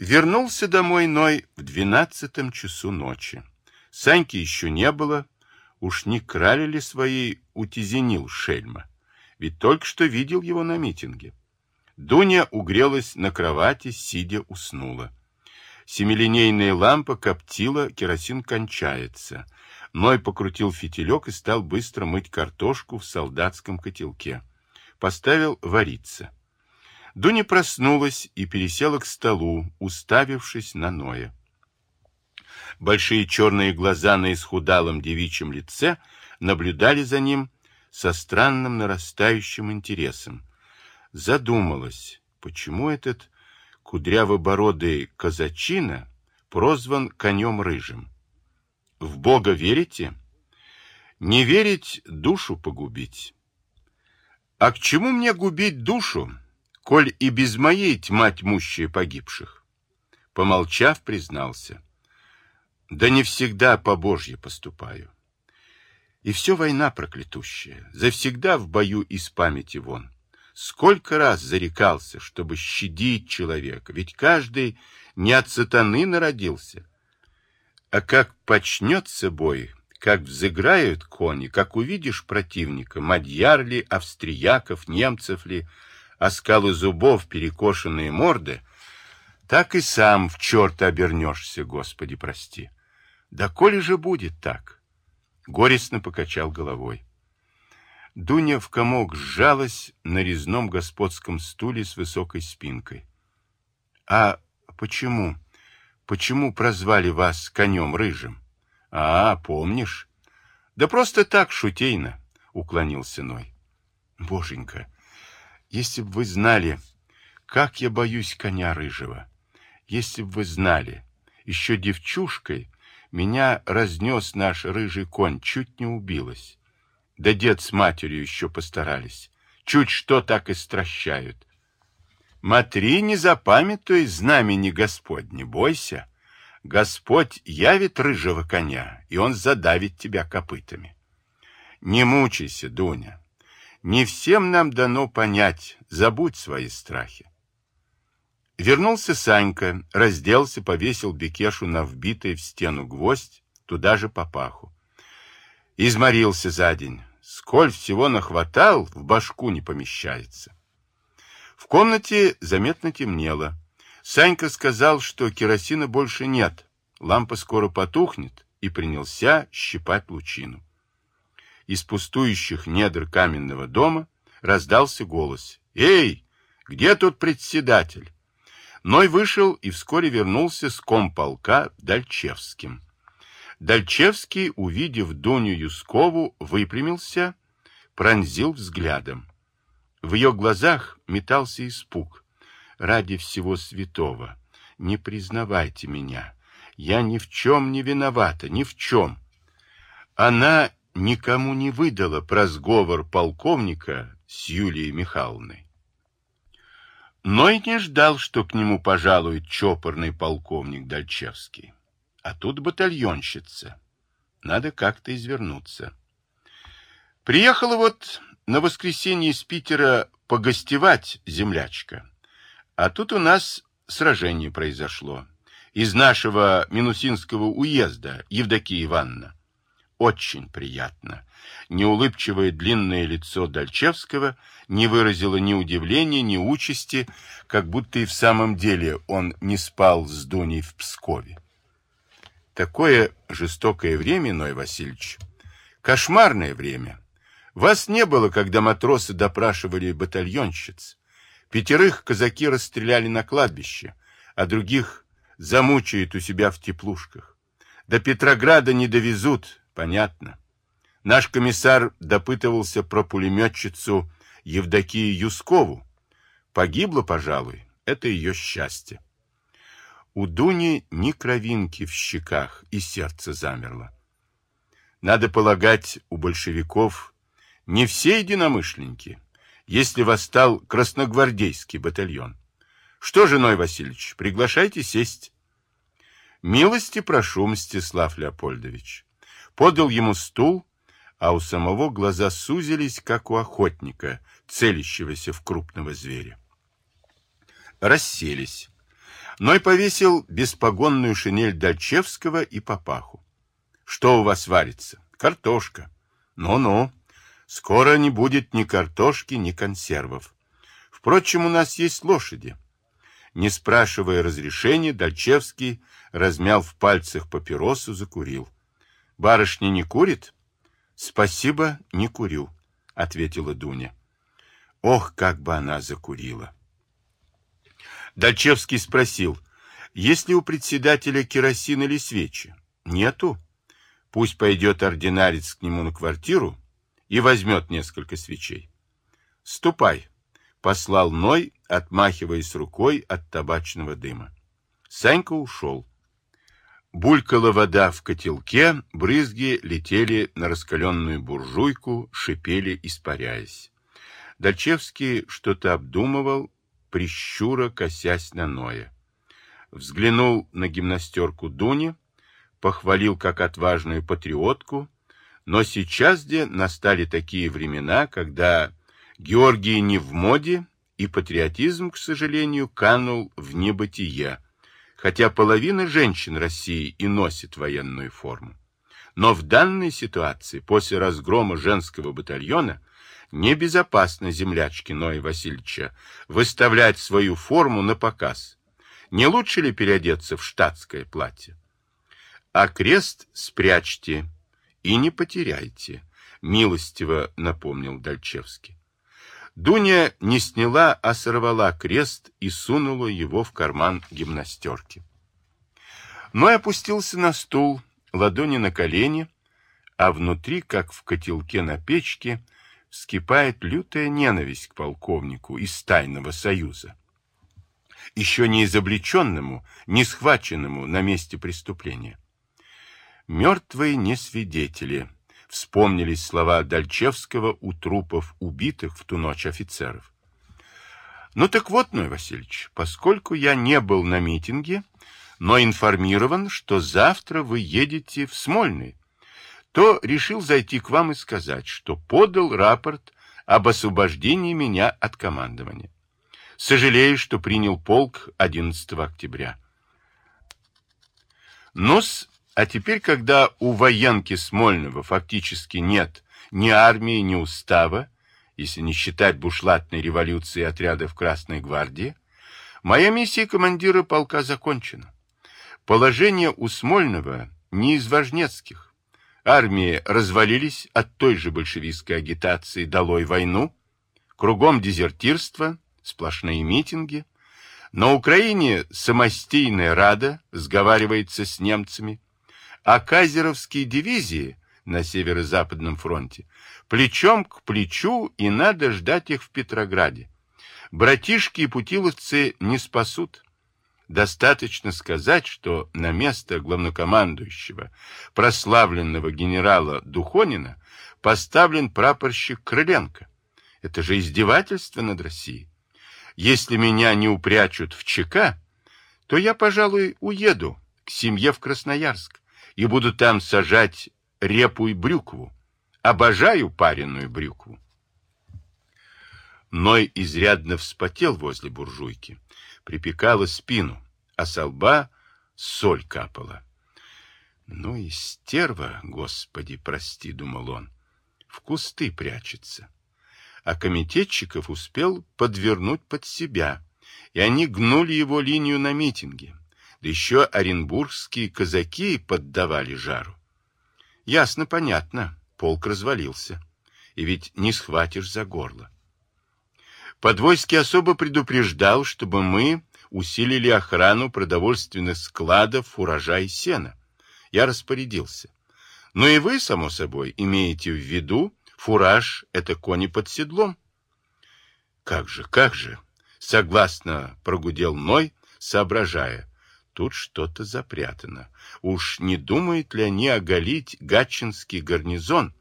Вернулся домой Ной в двенадцатом часу ночи. Саньки еще не было, уж не крали ли свои утизенил шельма, ведь только что видел его на митинге. Дуня угрелась на кровати, сидя уснула. Семилинейная лампа коптила, керосин кончается. Ной покрутил фитилек и стал быстро мыть картошку в солдатском котелке. Поставил вариться. Дуня проснулась и пересела к столу, уставившись на Ноя. Большие черные глаза на исхудалом девичьем лице наблюдали за ним со странным нарастающим интересом. Задумалась, почему этот кудрявобородый казачина прозван конем рыжим. В Бога верите? Не верить — душу погубить. А к чему мне губить душу, коль и без моей тьма тьмущая погибших? Помолчав, признался. Да не всегда по Божье поступаю. И все война проклятущая, завсегда в бою из памяти вон. Сколько раз зарекался, чтобы щадить человека, ведь каждый не от сатаны народился. А как почнется бой, как взыграют кони, как увидишь противника, мадьяр ли, австрияков, немцев ли, оскалы зубов, перекошенные морды, так и сам в черта обернешься, Господи, прости. Да коли же будет так? Горестно покачал головой. Дуня в комок сжалась на резном господском стуле с высокой спинкой. А почему? Почему прозвали вас конем рыжим? А, помнишь? Да просто так, шутейно, уклонился Ной. Боженька, если бы вы знали, как я боюсь коня рыжего. Если бы вы знали, еще девчушкой меня разнес наш рыжий конь, чуть не убилась. Да дед с матерью еще постарались. Чуть что так и стращают. Матри, не запамятуй знамени Господь, не бойся. Господь явит рыжего коня, и он задавит тебя копытами. Не мучайся, Дуня. Не всем нам дано понять, забудь свои страхи. Вернулся Санька, разделся, повесил Бекешу на вбитый в стену гвоздь, туда же по паху. Изморился за день. Сколь всего нахватал, в башку не помещается. В комнате заметно темнело. Санька сказал, что керосина больше нет, лампа скоро потухнет, и принялся щипать лучину. Из пустующих недр каменного дома раздался голос. «Эй, где тут председатель?» Ной вышел и вскоре вернулся с комполка Дальчевским. Дальчевский, увидев Дуню Юскову, выпрямился, пронзил взглядом. В ее глазах метался испуг. «Ради всего святого, не признавайте меня. Я ни в чем не виновата, ни в чем». Она никому не выдала про сговор полковника с Юлией Михайловной. Но и не ждал, что к нему пожалует чопорный полковник Дальчевский. А тут батальонщица. Надо как-то извернуться. Приехала вот на воскресенье из Питера погостевать землячка. А тут у нас сражение произошло. Из нашего Минусинского уезда, Евдокия Ивановна. Очень приятно. Неулыбчивое длинное лицо Дальчевского не выразило ни удивления, ни участи, как будто и в самом деле он не спал с Дуней в Пскове. Такое жестокое время, Ной Васильевич, кошмарное время. Вас не было, когда матросы допрашивали батальонщиц. Пятерых казаки расстреляли на кладбище, а других замучают у себя в теплушках. До Петрограда не довезут, Понятно. Наш комиссар допытывался про пулеметчицу Евдокию Юскову. Погибла, пожалуй, это ее счастье. У Дуни ни кровинки в щеках, и сердце замерло. Надо полагать, у большевиков не все единомышленники, если восстал красногвардейский батальон. Что же, Ной Васильевич, приглашайте сесть. Милости прошу, Мстислав Леопольдович подал ему стул, а у самого глаза сузились, как у охотника, целящегося в крупного зверя. Расселись. Ной повесил беспогонную шинель Дальчевского и папаху. Что у вас варится? Картошка. Ну-ну. Скоро не будет ни картошки, ни консервов. Впрочем, у нас есть лошади. Не спрашивая разрешения, Дальчевский размял в пальцах папиросу, закурил. Барышня не курит? Спасибо, не курю, ответила Дуня. Ох, как бы она закурила. Дальчевский спросил, есть ли у председателя керосин или свечи? Нету. Пусть пойдет ординарец к нему на квартиру и возьмет несколько свечей. Ступай, послал Ной, отмахиваясь рукой от табачного дыма. Санька ушел. Булькала вода в котелке, брызги летели на раскаленную буржуйку, шипели, испаряясь. Дальчевский что-то обдумывал, прищура косясь на Ноя. Взглянул на гимнастерку Дуни, похвалил как отважную патриотку, но сейчас где настали такие времена, когда Георгий не в моде, и патриотизм, к сожалению, канул в небытие, хотя половина женщин России и носит военную форму. Но в данной ситуации, после разгрома женского батальона, небезопасно землячке Ноя Васильевича выставлять свою форму на показ. Не лучше ли переодеться в штатское платье? А крест спрячьте и не потеряйте, милостиво напомнил Дальчевский. Дуня не сняла, а сорвала крест и сунула его в карман гимнастерки. Ной опустился на стул, ладони на колени, а внутри, как в котелке на печке, вскипает лютая ненависть к полковнику из тайного союза. Еще не изобличенному, не схваченному на месте преступления. Мертвые не свидетели, вспомнились слова Дальчевского у трупов убитых в ту ночь офицеров. Ну так вот, Ной Васильевич, поскольку я не был на митинге, но информирован, что завтра вы едете в Смольный, то решил зайти к вам и сказать, что подал рапорт об освобождении меня от командования. Сожалею, что принял полк 11 октября. Нос а теперь, когда у военки Смольного фактически нет ни армии, ни устава, если не считать бушлатной революции отрядов Красной Гвардии, моя миссия командира полка закончена. Положение у Смольного не из важнецких. Армии развалились от той же большевистской агитации «Долой войну», кругом дезертирство, сплошные митинги. На Украине самостийная рада сговаривается с немцами, а казеровские дивизии на северо-западном фронте плечом к плечу, и надо ждать их в Петрограде. Братишки и путиловцы не спасут. Достаточно сказать, что на место главнокомандующего, прославленного генерала Духонина, поставлен прапорщик Крыленко. Это же издевательство над Россией. Если меня не упрячут в ЧК, то я, пожалуй, уеду к семье в Красноярск и буду там сажать репу и брюкву. Обожаю пареную брюкву. Ной изрядно вспотел возле буржуйки, припекала спину, а со лба соль капала. Ну и стерва, господи, прости, думал он, в кусты прячется. А комитетчиков успел подвернуть под себя, и они гнули его линию на митинге да еще оренбургские казаки поддавали жару. Ясно, понятно, полк развалился, и ведь не схватишь за горло. Подвойский особо предупреждал, чтобы мы усилили охрану продовольственных складов урожая сена. Я распорядился. Но и вы, само собой, имеете в виду, фураж — это кони под седлом. Как же, как же, согласно прогудел Ной, соображая, тут что-то запрятано. Уж не думают ли они оголить Гатчинский гарнизон,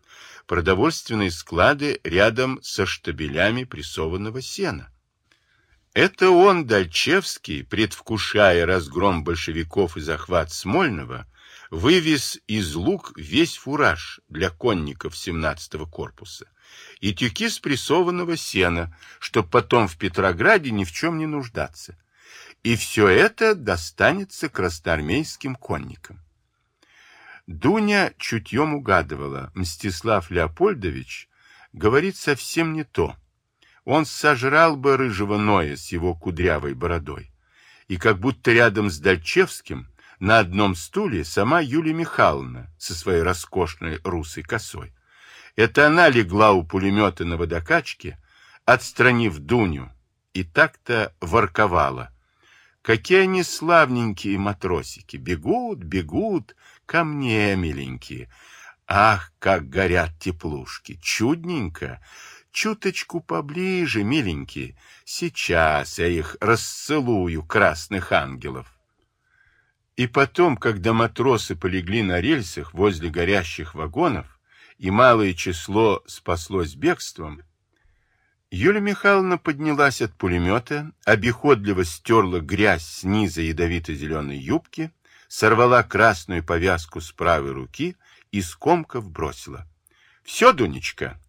продовольственные склады рядом со штабелями прессованного сена? Это он, Дальчевский, предвкушая разгром большевиков и захват Смольного, вывез из лук весь фураж для конников 17-го корпуса и тюки спрессованного сена, чтобы потом в Петрограде ни в чем не нуждаться И все это достанется красноармейским конникам. Дуня чутьем угадывала, Мстислав Леопольдович говорит совсем не то. Он сожрал бы рыжего Ноя с его кудрявой бородой. И как будто рядом с Дальчевским на одном стуле сама Юлия Михайловна со своей роскошной русой косой. Это она легла у пулемета на водокачке, отстранив Дуню, и так-то ворковала. Какие они славненькие матросики! Бегут, бегут ко мне, миленькие. Ах, как горят теплушки! Чудненько! Чуточку поближе, миленькие. Сейчас я их расцелую, красных ангелов. И потом, когда матросы полегли на рельсах возле горящих вагонов, и малое число спаслось бегством, Юлия Михайловна поднялась от пулемета, обиходливо стерла грязь с низа ядовито-зеленой юбки, сорвала красную повязку с правой руки и скомков бросила. — Все, Дунечка,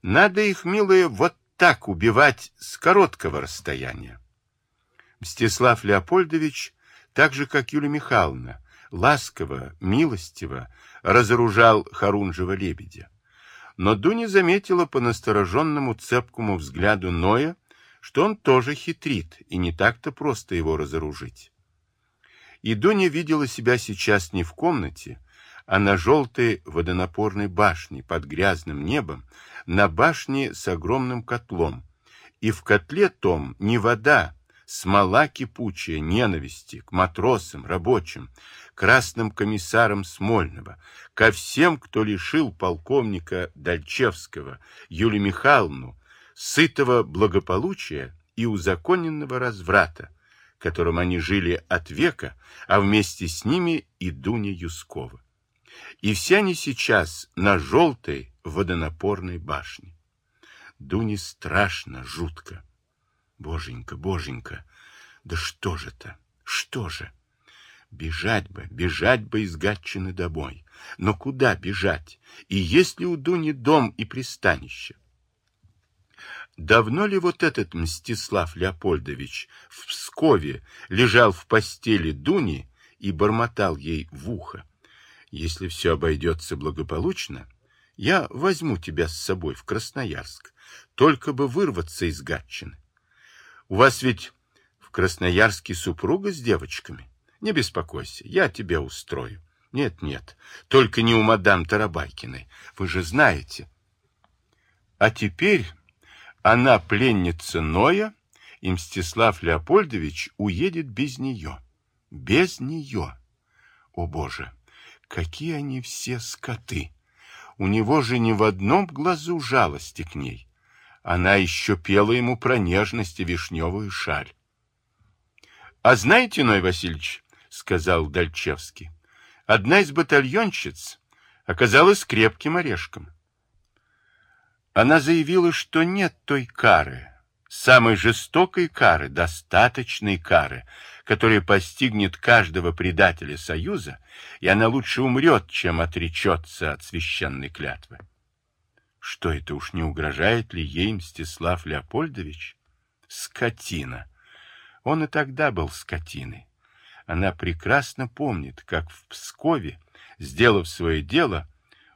надо их, милые, вот так убивать с короткого расстояния. Мстислав Леопольдович, так же, как Юлия Михайловна, ласково, милостиво разоружал Харунжева лебедя. Но Дуня заметила по настороженному цепкому взгляду Ноя, что он тоже хитрит, и не так-то просто его разоружить. И Дуня видела себя сейчас не в комнате, а на желтой водонапорной башне под грязным небом, на башне с огромным котлом. И в котле том не вода, смола кипучая ненависти к матросам, рабочим, красным комиссарам Смольного, ко всем, кто лишил полковника Дальчевского, Юлию Михайловну, сытого благополучия и узаконенного разврата, которым они жили от века, а вместе с ними и Дуня Юскова. И все они сейчас на желтой водонапорной башне. Дуне страшно, жутко. Боженька, боженька, да что же это, что же? Бежать бы, бежать бы из Гатчины домой. Но куда бежать? И есть ли у Дуни дом и пристанище? Давно ли вот этот Мстислав Леопольдович в Пскове лежал в постели Дуни и бормотал ей в ухо? Если все обойдется благополучно, я возьму тебя с собой в Красноярск, только бы вырваться из Гатчины. У вас ведь в Красноярске супруга с девочками? Не беспокойся, я тебя устрою. Нет, нет, только не у мадам Тарабайкиной. Вы же знаете. А теперь она пленница Ноя, и Мстислав Леопольдович уедет без нее. Без нее. О, Боже, какие они все скоты! У него же ни в одном глазу жалости к ней. Она еще пела ему про нежность и вишневую шаль. А знаете, Ной Васильевич, сказал Дальчевский. Одна из батальонщиц оказалась крепким орешком. Она заявила, что нет той кары, самой жестокой кары, достаточной кары, которая постигнет каждого предателя Союза, и она лучше умрет, чем отречется от священной клятвы. Что это уж не угрожает ли ей Мстислав Леопольдович? Скотина! Он и тогда был скотиной. Она прекрасно помнит, как в Пскове, сделав свое дело,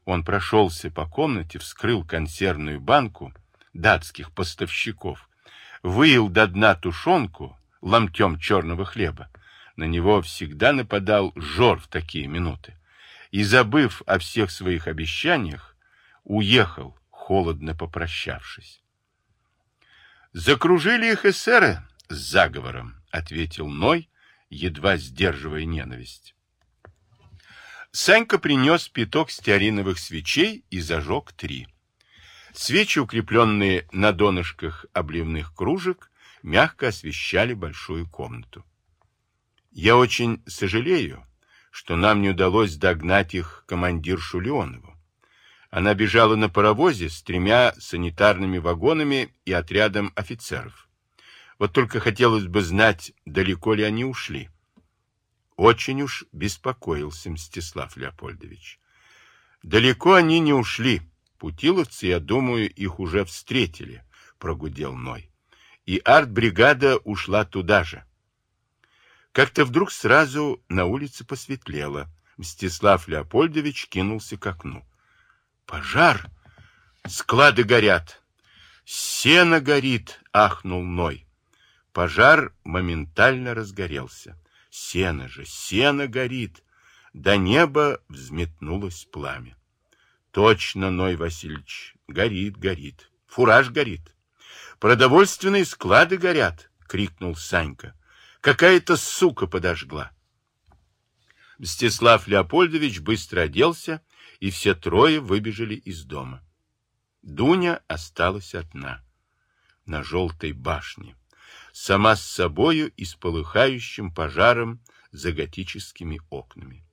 он прошелся по комнате, вскрыл консервную банку датских поставщиков, выил до дна тушенку ломтем черного хлеба. На него всегда нападал жор в такие минуты. И, забыв о всех своих обещаниях, уехал, холодно попрощавшись. «Закружили их эсеры с заговором», — ответил Ной, едва сдерживая ненависть. Санька принес пяток стеариновых свечей и зажег три. Свечи, укрепленные на донышках обливных кружек, мягко освещали большую комнату. Я очень сожалею, что нам не удалось догнать их командиршу Леонову. Она бежала на паровозе с тремя санитарными вагонами и отрядом офицеров. Вот только хотелось бы знать, далеко ли они ушли. Очень уж беспокоился Мстислав Леопольдович. Далеко они не ушли. Путиловцы, я думаю, их уже встретили, прогудел Ной. И артбригада ушла туда же. Как-то вдруг сразу на улице посветлело. Мстислав Леопольдович кинулся к окну. Пожар! Склады горят! Сено горит! Ахнул Ной. Пожар моментально разгорелся. Сено же, сено горит! До неба взметнулось пламя. Точно, Ной Васильевич, горит, горит. Фураж горит. Продовольственные склады горят, крикнул Санька. Какая-то сука подожгла. Мстислав Леопольдович быстро оделся, и все трое выбежали из дома. Дуня осталась одна, на желтой башне, сама с собою и с полыхающим пожаром за готическими окнами.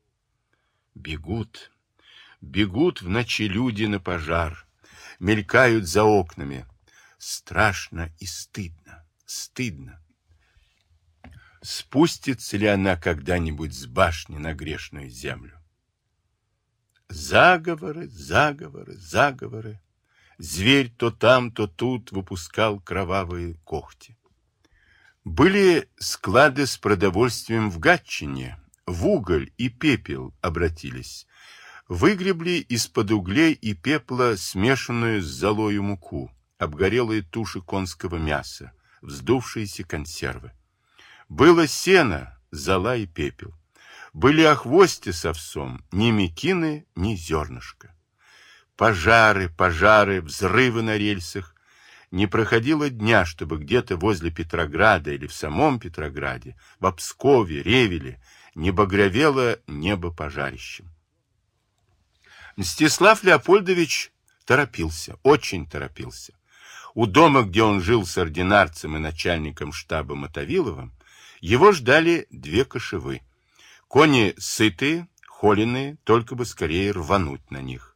Бегут, бегут в ночи люди на пожар, мелькают за окнами. Страшно и стыдно, стыдно. Спустится ли она когда-нибудь с башни на грешную землю? Заговоры, заговоры, заговоры. Зверь то там, то тут выпускал кровавые когти. Были склады с продовольствием в Гатчине, в уголь и пепел обратились. Выгребли из-под углей и пепла смешанную с золою муку, обгорелые туши конского мяса, вздувшиеся консервы. Было сено, зола и пепел. Были охвости с овсом, ни мекины, ни зернышка. Пожары, пожары, взрывы на рельсах. Не проходило дня, чтобы где-то возле Петрограда или в самом Петрограде, в Пскове, Ревеле, не багровело небо пожарищем. Мстислав Леопольдович торопился, очень торопился. У дома, где он жил с ординарцем и начальником штаба Мотовиловым, его ждали две кошевы. Кони сытые, холеные, только бы скорее рвануть на них.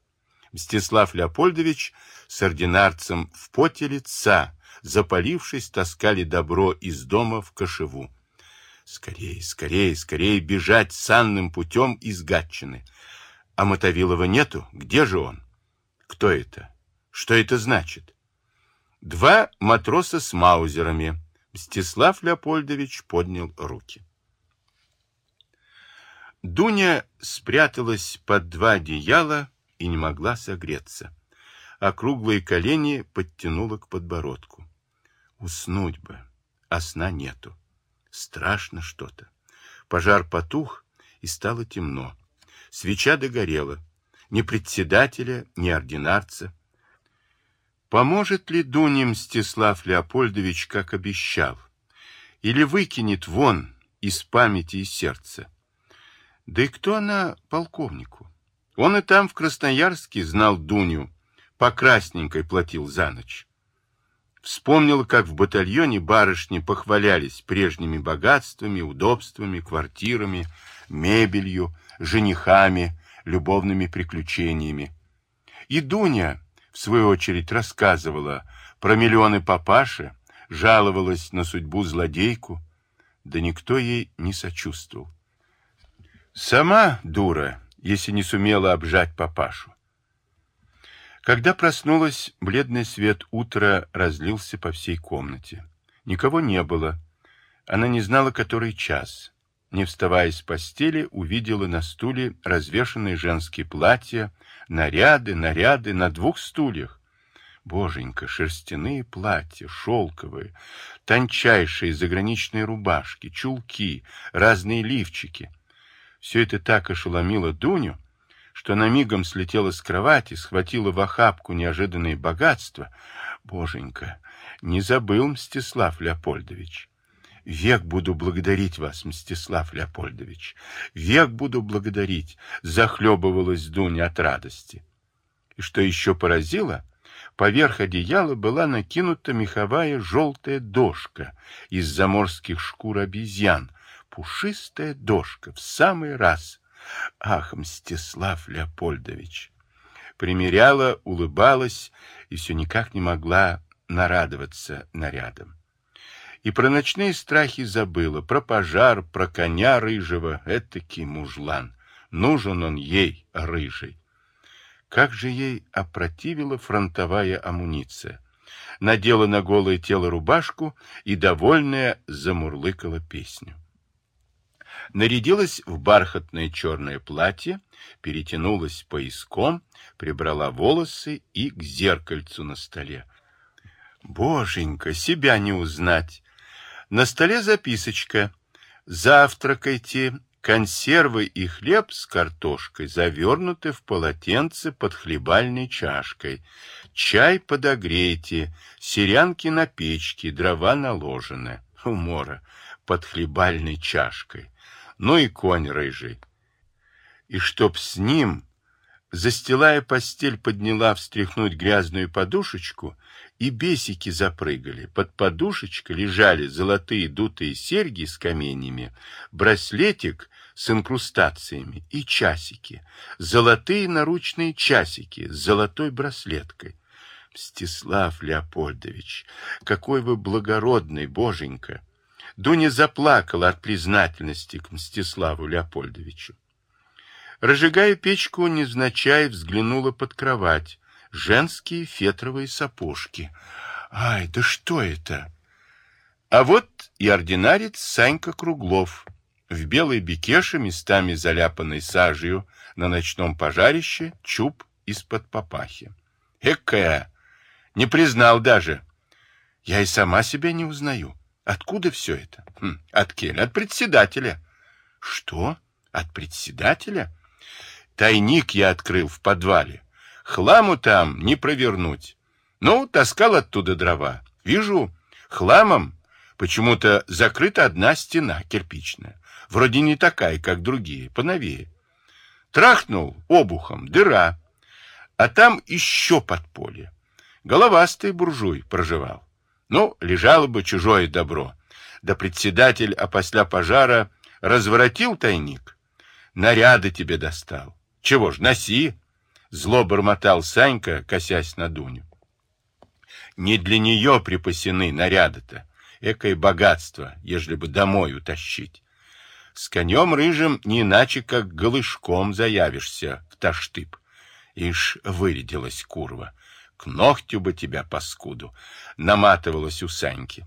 Мстислав Леопольдович с ординарцем в поте лица, запалившись, таскали добро из дома в кошеву. Скорее, скорее, скорее бежать санным путем из Гатчины. А Мотовилова нету? Где же он? Кто это? Что это значит? Два матроса с маузерами. Мстислав Леопольдович поднял руки. Дуня спряталась под два одеяла и не могла согреться, а круглые колени подтянула к подбородку. Уснуть бы, а сна нету. Страшно что-то. Пожар потух, и стало темно. Свеча догорела. Ни председателя, ни ординарца. Поможет ли Дуне Мстислав Леопольдович, как обещал? Или выкинет вон из памяти и сердца? Да и кто она полковнику? Он и там, в Красноярске, знал Дуню, по красненькой платил за ночь. Вспомнила, как в батальоне барышни похвалялись прежними богатствами, удобствами, квартирами, мебелью, женихами, любовными приключениями. И Дуня, в свою очередь, рассказывала про миллионы папаши, жаловалась на судьбу злодейку, да никто ей не сочувствовал. Сама дура, если не сумела обжать папашу. Когда проснулась, бледный свет утра разлился по всей комнате. Никого не было. Она не знала, который час. Не вставая с постели, увидела на стуле развешанные женские платья, наряды, наряды на двух стульях. Боженька, шерстяные платья, шелковые, тончайшие заграничные рубашки, чулки, разные лифчики. Все это так ошеломило Дуню, что она мигом слетела с кровати, схватила в охапку неожиданные богатства. Боженька, не забыл Мстислав Леопольдович. Век буду благодарить вас, Мстислав Леопольдович. Век буду благодарить, захлебывалась Дуня от радости. И что еще поразило, поверх одеяла была накинута меховая желтая дошка из заморских шкур обезьян, пушистая дошка в самый раз. Ах, Мстислав Леопольдович! Примеряла, улыбалась и все никак не могла нарадоваться нарядом. И про ночные страхи забыла, про пожар, про коня рыжего, этакий мужлан. Нужен он ей, рыжий. Как же ей опротивила фронтовая амуниция. Надела на голое тело рубашку и, довольная, замурлыкала песню. Нарядилась в бархатное черное платье, перетянулась пояском, прибрала волосы и к зеркальцу на столе. Боженька, себя не узнать. На столе записочка. Завтракайте, консервы и хлеб с картошкой завернуты в полотенце под хлебальной чашкой. Чай подогрейте, серянки на печке, дрова наложены. Умора под хлебальной чашкой. Ну и конь рыжий. И чтоб с ним, застилая постель, подняла встряхнуть грязную подушечку, и бесики запрыгали. Под подушечкой лежали золотые дутые серьги с каменями, браслетик с инкрустациями и часики, золотые наручные часики с золотой браслеткой. Мстислав Леопольдович, какой вы благородный, боженька! Дуня заплакала от признательности к Мстиславу Леопольдовичу. Разжигая печку, невзначай взглянула под кровать. Женские фетровые сапожки. Ай, да что это? А вот и ординарец Санька Круглов. В белой бекеше, местами заляпанной сажью, на ночном пожарище, чуб из-под папахи. Экая! Не признал даже. Я и сама себя не узнаю. Откуда все это? Хм, от Келя, от председателя. Что? От председателя? Тайник я открыл в подвале. Хламу там не провернуть. Ну, таскал оттуда дрова. Вижу, хламом почему-то закрыта одна стена кирпичная. Вроде не такая, как другие, поновее. Трахнул обухом, дыра. А там еще подполье. Головастый буржуй проживал. Ну, лежало бы чужое добро. Да председатель опосля пожара разворотил тайник. Наряды тебе достал. Чего ж, носи. Зло бормотал Санька, косясь на Дуню. Не для нее припасены наряды-то. Экое богатство, ежели бы домой утащить. С конем рыжим не иначе, как голышком заявишься в таштып. Ишь, вырядилась курва. К ногтю бы тебя, паскуду, наматывалась у Саньки.